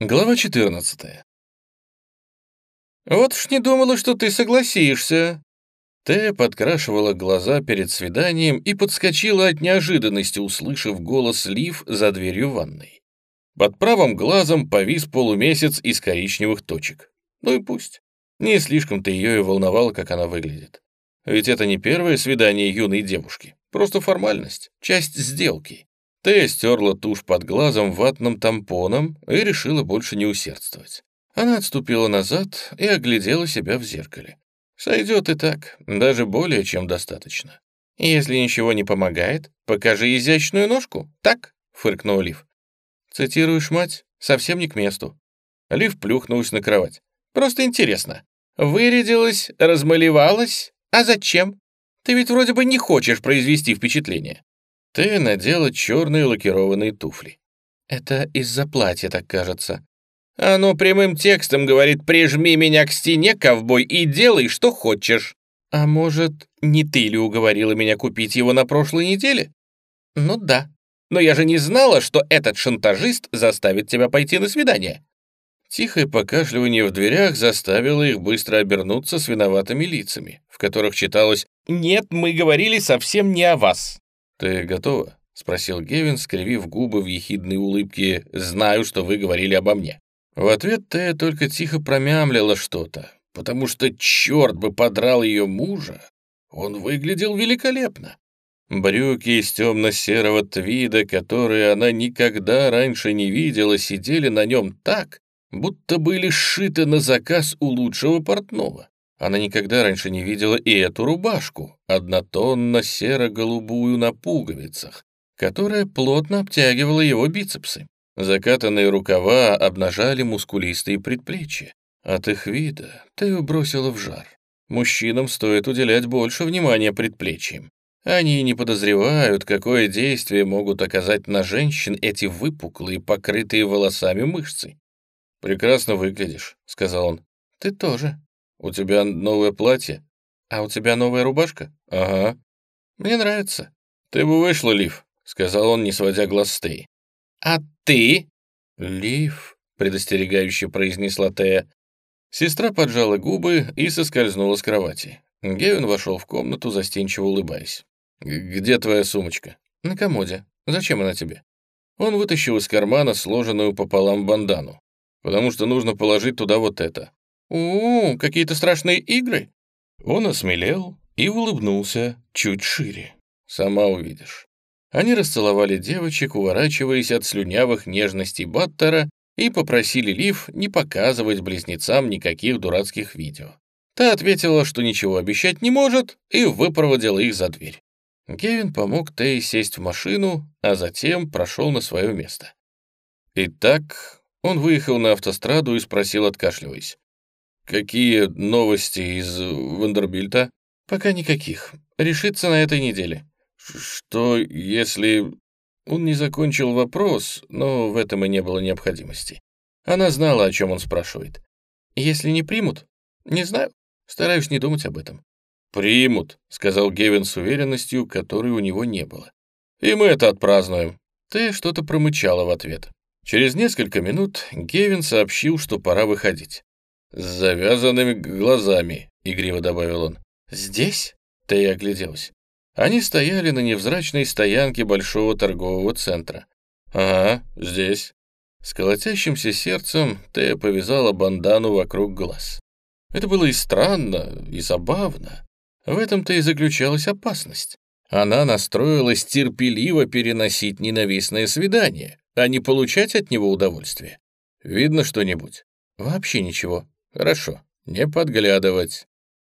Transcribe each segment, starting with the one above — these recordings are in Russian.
Глава 14. «Вот уж не думала, что ты согласишься». Тея подкрашивала глаза перед свиданием и подскочила от неожиданности, услышав голос Лив за дверью ванной. Под правым глазом повис полумесяц из коричневых точек. Ну и пусть. Не слишком-то ее и волновало, как она выглядит. Ведь это не первое свидание юной девушки, просто формальность, часть сделки. Тея стерла тушь под глазом ватным тампоном и решила больше не усердствовать. Она отступила назад и оглядела себя в зеркале. Сойдет и так, даже более чем достаточно. «Если ничего не помогает, покажи изящную ножку, так?» — фыркнул Лив. «Цитируешь мать? Совсем не к месту». Лив плюхнулась на кровать. «Просто интересно. Вырядилась, размалевалась? А зачем? Ты ведь вроде бы не хочешь произвести впечатление. Ты надела черные лакированные туфли. Это из-за платья, так кажется. Оно прямым текстом говорит «прижми меня к стене, ковбой, и делай, что хочешь». А может, не ты ли уговорила меня купить его на прошлой неделе? Ну да. Но я же не знала, что этот шантажист заставит тебя пойти на свидание. Тихое покашливание в дверях заставило их быстро обернуться с виноватыми лицами, в которых читалось «Нет, мы говорили совсем не о вас». «Ты готова?» — спросил Гевин, скривив губы в ехидной улыбке. «Знаю, что вы говорили обо мне». В ответ Тея только тихо промямлила что-то, потому что черт бы подрал ее мужа. Он выглядел великолепно. Брюки из темно-серого твида, которые она никогда раньше не видела, сидели на нем так, будто были сшиты на заказ у лучшего портного. Она никогда раньше не видела и эту рубашку, однотонно серо-голубую на пуговицах, которая плотно обтягивала его бицепсы. Закатанные рукава обнажали мускулистые предплечья. От их вида Тею бросила в жар. Мужчинам стоит уделять больше внимания предплечьям. Они не подозревают, какое действие могут оказать на женщин эти выпуклые, покрытые волосами мышцы. «Прекрасно выглядишь», — сказал он. «Ты тоже», «У тебя новое платье? А у тебя новая рубашка?» «Ага». «Мне нравится». «Ты бы вышла, Лив», — сказал он, не сводя глаз с Теи. «А ты?» «Лив», — предостерегающе произнесла Тея. Сестра поджала губы и соскользнула с кровати. Гевин вошел в комнату, застенчиво улыбаясь. «Где твоя сумочка?» «На комоде. Зачем она тебе?» Он вытащил из кармана сложенную пополам бандану. «Потому что нужно положить туда вот это. «У, какие-то страшные игры?» Он осмелел и улыбнулся чуть шире. «Сама увидишь». Они расцеловали девочек, уворачиваясь от слюнявых нежностей Баттера, и попросили Лив не показывать близнецам никаких дурацких видео. Та ответила, что ничего обещать не может, и выпроводила их за дверь. Кевин помог Тей сесть в машину, а затем прошел на свое место. Итак, он выехал на автостраду и спросил, откашливаясь. «Какие новости из Вандербильта?» «Пока никаких. Решится на этой неделе». «Что, если...» Он не закончил вопрос, но в этом и не было необходимости. Она знала, о чем он спрашивает. «Если не примут?» «Не знаю. Стараюсь не думать об этом». «Примут», — сказал Гевин с уверенностью, которой у него не было. «И мы это отпразднуем». Ты что-то промычала в ответ. Через несколько минут Гевин сообщил, что пора выходить. «С завязанными глазами», — игриво добавил он. «Здесь?» — Тея огляделась. Они стояли на невзрачной стоянке большого торгового центра. «Ага, здесь». С колотящимся сердцем Тея повязала бандану вокруг глаз. Это было и странно, и забавно. В этом-то и заключалась опасность. Она настроилась терпеливо переносить ненавистное свидание, а не получать от него удовольствие. Видно что-нибудь? Вообще ничего. Хорошо, не подглядывать.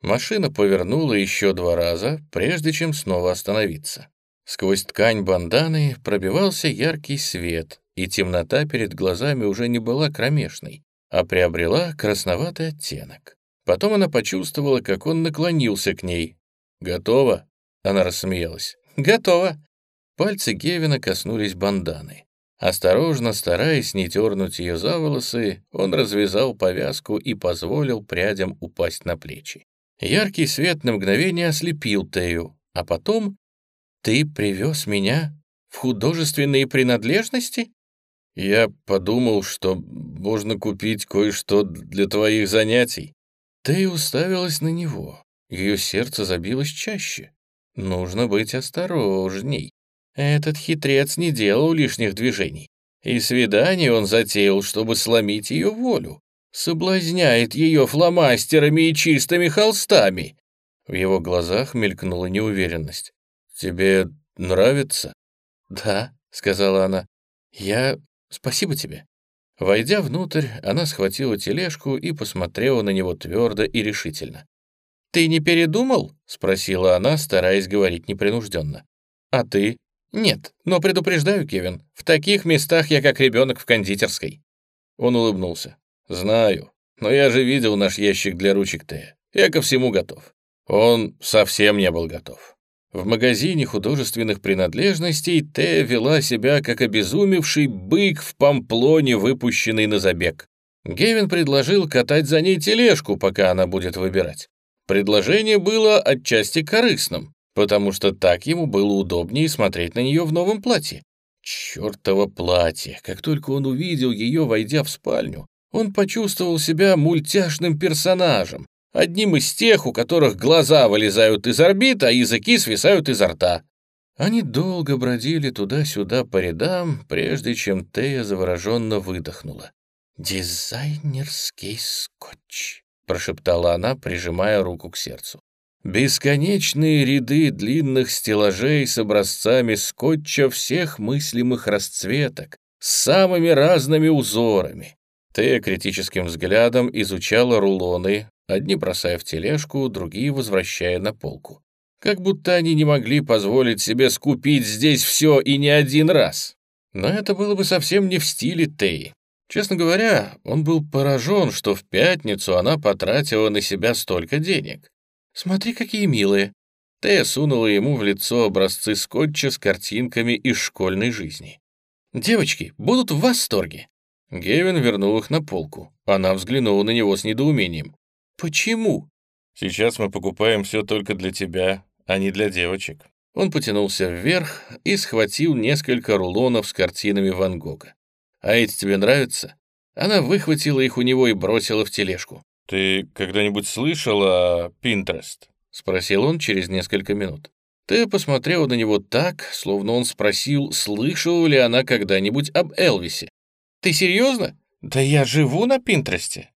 Машина повернула еще два раза, прежде чем снова остановиться. Сквозь ткань банданы пробивался яркий свет, и темнота перед глазами уже не была кромешной, а приобрела красноватый оттенок. Потом она почувствовала, как он наклонился к ней. «Готово?» — она рассмеялась. «Готово!» Пальцы Гевина коснулись банданы. Осторожно, стараясь не тернуть ее за волосы, он развязал повязку и позволил прядям упасть на плечи. Яркий свет на мгновение ослепил Тею, а потом «Ты привез меня в художественные принадлежности?» Я подумал, что можно купить кое-что для твоих занятий. Ты уставилась на него. Ее сердце забилось чаще. Нужно быть осторожней. Этот хитрец не делал лишних движений. И свидание он затеял, чтобы сломить ее волю. Соблазняет ее фломастерами и чистыми холстами. В его глазах мелькнула неуверенность. «Тебе нравится?» «Да», — сказала она. «Я Спасибо тебе». Войдя внутрь, она схватила тележку и посмотрела на него твердо и решительно. «Ты не передумал?» — спросила она, стараясь говорить непринужденно. «А ты?» «Нет, но предупреждаю, Кевин, в таких местах я как ребенок в кондитерской». Он улыбнулся. «Знаю, но я же видел наш ящик для ручек Т. Я ко всему готов». Он совсем не был готов. В магазине художественных принадлежностей Тея вела себя как обезумевший бык в памплоне, выпущенный на забег. Гевин предложил катать за ней тележку, пока она будет выбирать. Предложение было отчасти корыстным, потому что так ему было удобнее смотреть на нее в новом платье. Чёртово платье! Как только он увидел ее, войдя в спальню, он почувствовал себя мультяшным персонажем, Одним из тех, у которых глаза вылезают из орбит, а языки свисают изо рта. Они долго бродили туда-сюда по рядам, прежде чем Тея завороженно выдохнула. «Дизайнерский скотч», — прошептала она, прижимая руку к сердцу. Бесконечные ряды длинных стеллажей с образцами скотча всех мыслимых расцветок, с самыми разными узорами. Тея критическим взглядом изучала рулоны, одни бросая в тележку, другие возвращая на полку. Как будто они не могли позволить себе скупить здесь все и не один раз. Но это было бы совсем не в стиле Теи. Честно говоря, он был поражен, что в пятницу она потратила на себя столько денег. «Смотри, какие милые!» Тея сунула ему в лицо образцы скотча с картинками из школьной жизни. «Девочки будут в восторге!» Гевин вернул их на полку. Она взглянула на него с недоумением. «Почему?» «Сейчас мы покупаем все только для тебя, а не для девочек». Он потянулся вверх и схватил несколько рулонов с картинами Ван Гога. «А эти тебе нравятся?» Она выхватила их у него и бросила в тележку. «Ты когда-нибудь слышал о Pinterest?» — спросил он через несколько минут. Ты посмотрела на него так, словно он спросил, слышала ли она когда-нибудь об Элвисе. «Ты серьезно? Да я живу на Пинтересте».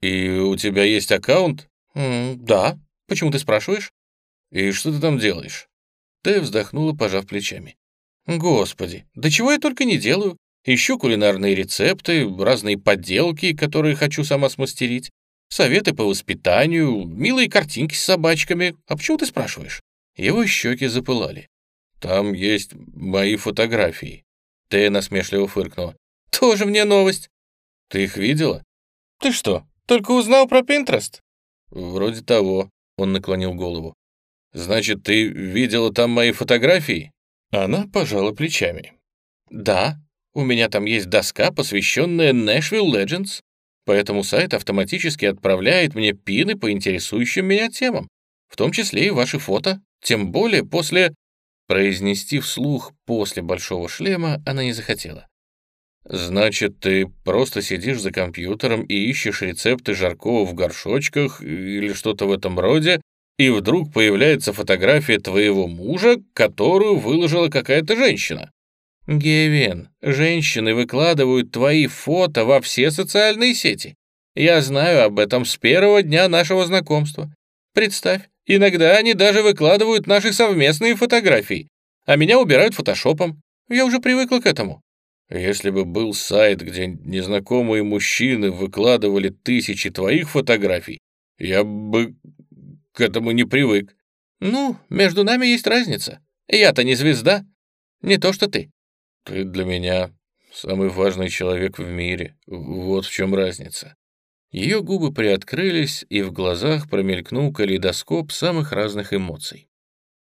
«И у тебя есть аккаунт?» М «Да. Почему ты спрашиваешь?» «И что ты там делаешь?» Тэ вздохнула, пожав плечами. «Господи, да чего я только не делаю. Ищу кулинарные рецепты, разные подделки, которые хочу сама смастерить, советы по воспитанию, милые картинки с собачками. А почему ты спрашиваешь?» Его щеки запылали. «Там есть мои фотографии». Тэ насмешливо фыркнула. «Тоже мне новость». «Ты их видела?» «Ты что, только узнал про Пинтрест?» «Вроде того», — он наклонил голову. «Значит, ты видела там мои фотографии?» Она пожала плечами. «Да, у меня там есть доска, посвященная Nashville Legends, поэтому сайт автоматически отправляет мне пины по интересующим меня темам, в том числе и ваши фото, тем более после...» Произнести вслух «после большого шлема» она не захотела. «Значит, ты просто сидишь за компьютером и ищешь рецепты жаркого в горшочках или что-то в этом роде, и вдруг появляется фотография твоего мужа, которую выложила какая-то женщина?» «Гевин, женщины выкладывают твои фото во все социальные сети. Я знаю об этом с первого дня нашего знакомства. Представь, иногда они даже выкладывают наши совместные фотографии, а меня убирают фотошопом. Я уже привыкла к этому. Если бы был сайт, где незнакомые мужчины выкладывали тысячи твоих фотографий, я бы к этому не привык. Ну, между нами есть разница. Я-то не звезда. Не то, что ты. Ты для меня самый важный человек в мире. Вот в чем разница. Ее губы приоткрылись, и в глазах промелькнул калейдоскоп самых разных эмоций.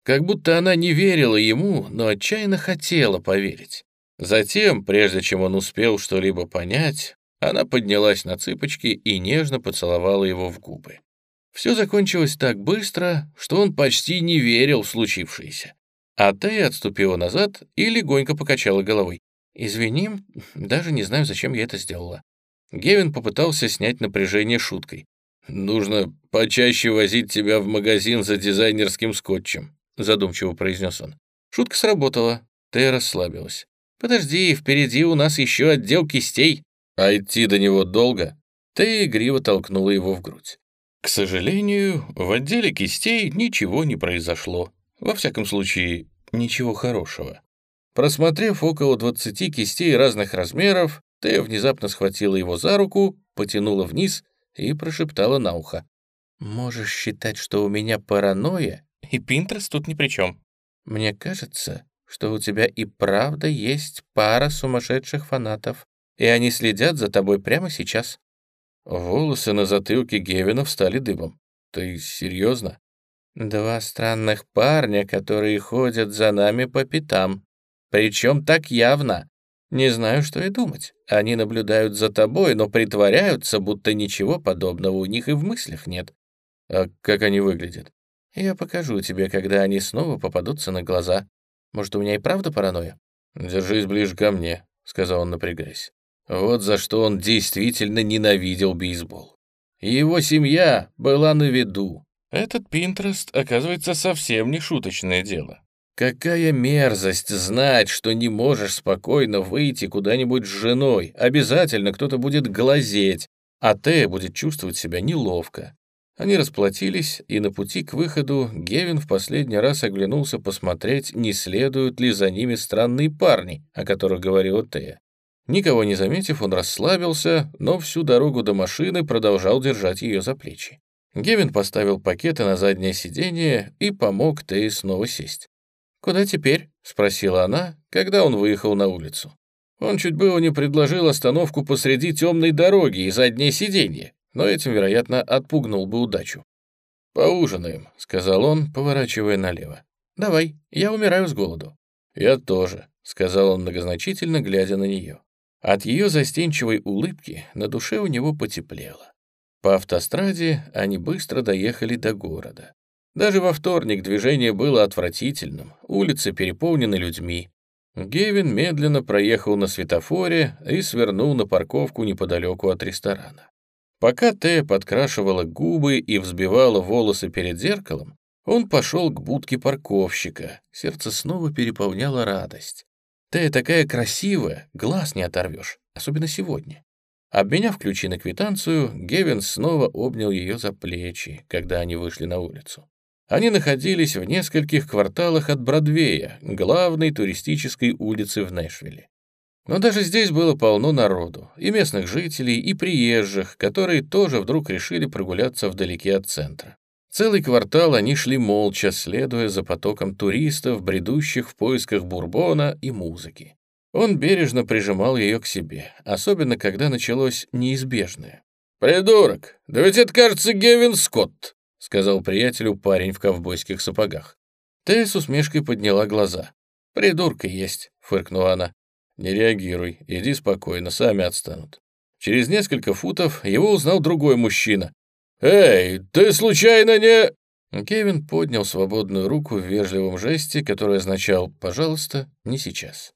Как будто она не верила ему, но отчаянно хотела поверить. Затем, прежде чем он успел что-либо понять, она поднялась на цыпочки и нежно поцеловала его в губы. Все закончилось так быстро, что он почти не верил в случившееся. А Тея отступила назад и легонько покачала головой. «Извини, даже не знаю, зачем я это сделала». Гевин попытался снять напряжение шуткой. «Нужно почаще возить тебя в магазин за дизайнерским скотчем», задумчиво произнес он. Шутка сработала. Тея расслабилась. «Подожди, впереди у нас еще отдел кистей». «А идти до него долго?» Тея игриво толкнула его в грудь. К сожалению, в отделе кистей ничего не произошло. Во всяком случае, ничего хорошего. Просмотрев около 20 кистей разных размеров, Тея внезапно схватила его за руку, потянула вниз и прошептала на ухо. «Можешь считать, что у меня паранойя, и Пинтерс тут ни при чем. Мне кажется, что у тебя и правда есть пара сумасшедших фанатов, и они следят за тобой прямо сейчас». Волосы на затылке Гевина встали дыбом. «Ты серьезно?» «Два странных парня, которые ходят за нами по пятам. Причем так явно. Не знаю, что и думать. Они наблюдают за тобой, но притворяются, будто ничего подобного у них и в мыслях нет. А как они выглядят? Я покажу тебе, когда они снова попадутся на глаза. Может, у меня и правда паранойя? Держись ближе ко мне, сказал он, напрягаясь. Вот за что он действительно ненавидел бейсбол. Его семья была на виду. Этот Пинтрест, оказывается, совсем не шуточное дело. Какая мерзость знать, что не можешь спокойно выйти куда-нибудь с женой. Обязательно кто-то будет глазеть, а Тея будет чувствовать себя неловко. Они расплатились, и на пути к выходу Гевин в последний раз оглянулся посмотреть, не следуют ли за ними странные парни, о которых говорила Тея. Никого не заметив, он расслабился, но всю дорогу до машины продолжал держать ее за плечи. Гевин поставил пакеты на заднее сиденье и помог Тее снова сесть. «Куда теперь?» — спросила она, когда он выехал на улицу. Он чуть было не предложил остановку посреди темной дороги и заднее сиденье, но этим, вероятно, отпугнул бы удачу. «Поужинаем», — сказал он, поворачивая налево. «Давай, я умираю с голоду». «Я тоже», — сказал он многозначительно, глядя на нее. От ее застенчивой улыбки на душе у него потеплело. По автостраде они быстро доехали до города. Даже во вторник движение было отвратительным, улицы переполнены людьми. Гевин медленно проехал на светофоре и свернул на парковку неподалеку от ресторана. Пока Тея подкрашивала губы и взбивала волосы перед зеркалом, он пошел к будке парковщика. Сердце снова переполняло радость. Ты такая красивая, глаз не оторвешь, особенно сегодня. Обменяв ключи на квитанцию, Гевин снова обнял ее за плечи, когда они вышли на улицу. Они находились в нескольких кварталах от Бродвея, главной туристической улицы в Нэшвилле. Но даже здесь было полно народу, и местных жителей, и приезжих, которые тоже вдруг решили прогуляться вдалеке от центра. Целый квартал они шли молча, следуя за потоком туристов, бредущих в поисках бурбона и музыки. Он бережно прижимал ее к себе, особенно когда началось неизбежное. «Придурок! Да ведь это, кажется, Гевин Скотт!» — сказал приятелю парень в ковбойских сапогах. Тэ с усмешкой подняла глаза. «Придурка есть», — фыркнула она. «Не реагируй, иди спокойно, сами отстанут». Через несколько футов его узнал другой мужчина, «Эй, ты случайно не...» Кевин поднял свободную руку в вежливом жесте, который означал «пожалуйста, не сейчас».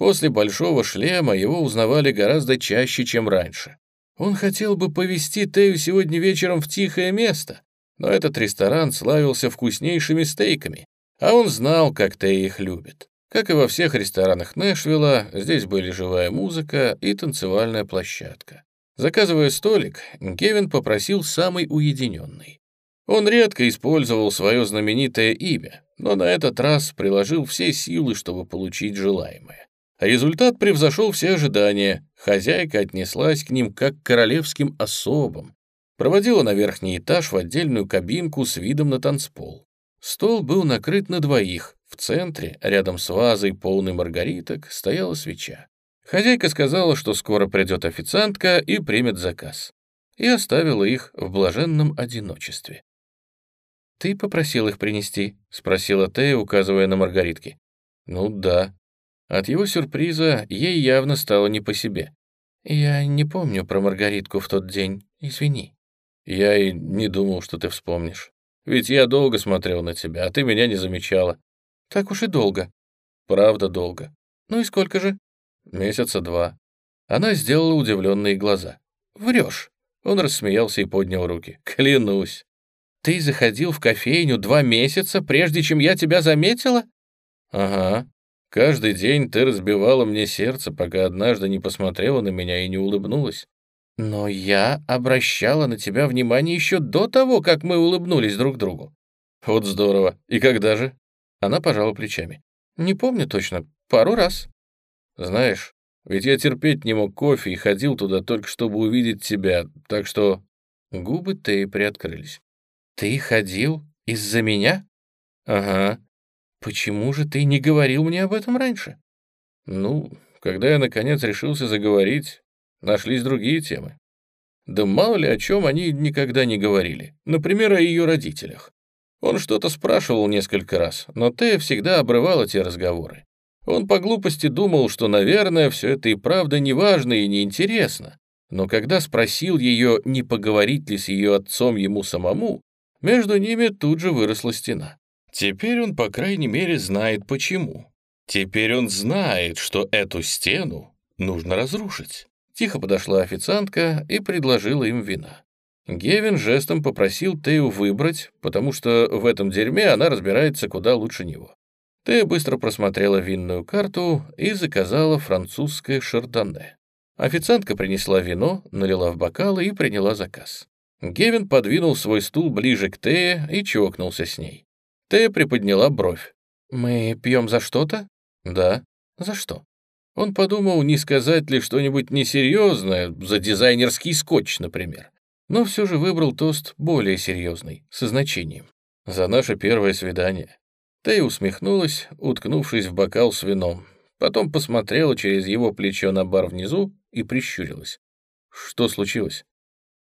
После большого шлема его узнавали гораздо чаще, чем раньше. Он хотел бы повезти Тею сегодня вечером в тихое место, но этот ресторан славился вкуснейшими стейками, а он знал, как Тея их любит. Как и во всех ресторанах Нэшвилла, здесь были живая музыка и танцевальная площадка. Заказывая столик, Гевин попросил самый уединенный. Он редко использовал свое знаменитое имя, но на этот раз приложил все силы, чтобы получить желаемое. Результат превзошел все ожидания. Хозяйка отнеслась к ним как к королевским особам. Проводила на верхний этаж в отдельную кабинку с видом на танцпол. Стол был накрыт на двоих. В центре, рядом с вазой, полной маргариток, стояла свеча. Хозяйка сказала, что скоро придет официантка и примет заказ, и оставила их в блаженном одиночестве. «Ты попросил их принести?» — спросила Тея, указывая на маргаритки. «Ну да». От его сюрприза ей явно стало не по себе. «Я не помню про Маргаритку в тот день, извини». «Я и не думал, что ты вспомнишь. Ведь я долго смотрел на тебя, а ты меня не замечала». «Так уж и долго». «Правда долго». «Ну и сколько же?» Месяца два. Она сделала удивленные глаза. Врешь. Он рассмеялся и поднял руки. Клянусь. Ты заходил в кофейню два месяца, прежде чем я тебя заметила? Ага. Каждый день ты разбивала мне сердце, пока однажды не посмотрела на меня и не улыбнулась. Но я обращала на тебя внимание еще до того, как мы улыбнулись друг другу. Вот здорово. И когда же? Она пожала плечами. Не помню точно. Пару раз. Знаешь, ведь я терпеть не мог кофе и ходил туда только чтобы увидеть тебя, так что... Губы Теи приоткрылись. Ты ходил из-за меня? Ага. Почему же ты не говорил мне об этом раньше? Ну, когда я наконец решился заговорить, нашлись другие темы. Да мало ли о чем они никогда не говорили. Например, о ее родителях. Он что-то спрашивал несколько раз, но Тея всегда обрывала те разговоры. Он по глупости думал, что, наверное, все это и правда неважно и неинтересно. Но когда спросил ее, не поговорить ли с ее отцом ему самому, между ними тут же выросла стена. Теперь он, по крайней мере, знает почему. Теперь он знает, что эту стену нужно разрушить. Тихо подошла официантка и предложила им вина. Гевин жестом попросил Тею выбрать, потому что в этом дерьме она разбирается куда лучше него. Тея быстро просмотрела винную карту и заказала французское шардоне. Официантка принесла вино, налила в бокалы и приняла заказ. Гевин подвинул свой стул ближе к Тее и чокнулся с ней. Тея приподняла бровь. «Мы пьем за что-то?» «Да». «За что?» Он подумал, не сказать ли что-нибудь несерьезное, за дизайнерский скотч, например. Но все же выбрал тост более серьезный, со значением. «За наше первое свидание». Тея усмехнулась, уткнувшись в бокал с вином. Потом посмотрела через его плечо на бар внизу и прищурилась. «Что случилось?»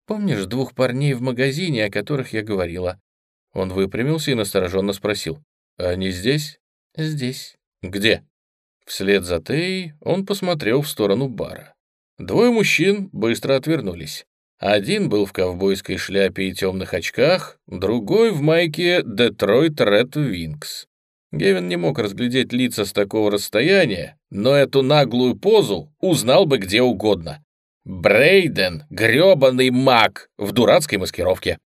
«Помнишь двух парней в магазине, о которых я говорила?» Он выпрямился и настороженно спросил. «Они здесь?» «Здесь». «Где?» Вслед за Теей он посмотрел в сторону бара. Двое мужчин быстро отвернулись. Один был в ковбойской шляпе и темных очках, другой в майке «Детройт Ред Винкс». Гевин не мог разглядеть лица с такого расстояния, но эту наглую позу узнал бы где угодно. Брейден — грёбаный маг в дурацкой маскировке.